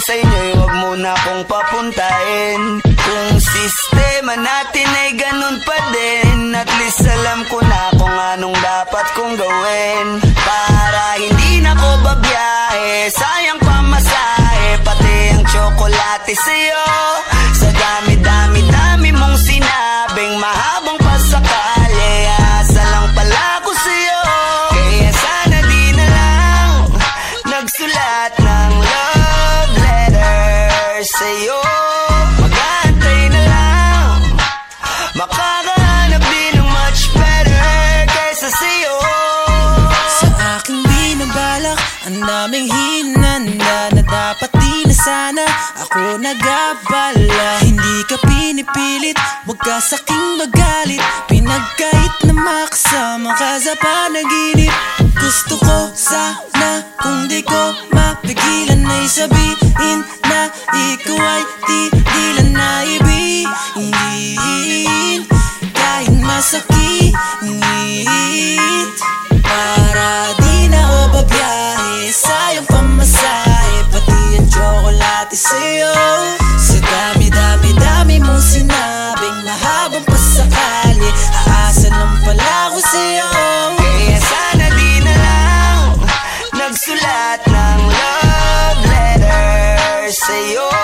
sa inyo'y wag muna kong papuntahin. Kung sistema natin ay ganun pa din At least alam ko na kung anong dapat kong gawin. Para hindi na ko babiyahe Sayang pamasahe Pati ang tsokolate sa'yo daming hinanda Na dapat di na sana Ako nagabala. Hindi ka pinipilit Huwag ka sa'king magalit. Pinagkait na makasama ka sa panaginip. Gusto ko sana Kung di ko mapigilan Ay sabihin na Ikaw ay tigilan na ibigin Kahit masakit tsokolate sa'yo. Sa dami-dami-dami mong sinabing Mahabang pasakali Aasa lang pala ako sa'yo. Kaya sana di na lang Nagsulat ng love letter sa'yo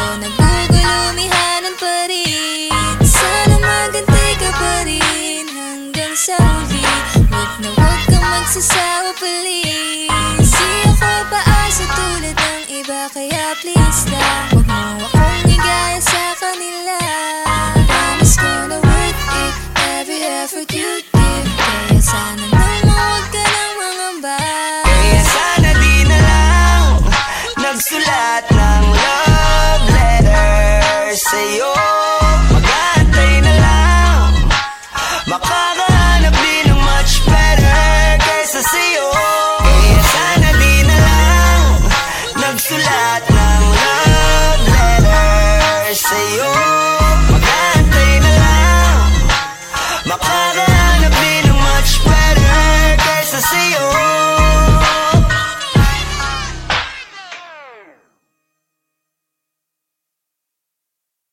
Kaso nagugulumihanan pa rin. Sana magantay ka pa rin hanggang sa huli. Huwag na huwag kang magsasawa please. Di ako paasa tulad ng iba kaya please lang. Huwag mo akong igaya sa kanila. Promise ko na worth it every effort you give. Sana naman huwag ka nang sana di na lang Nagsulat ng Nagsulat ng love letter sa'yo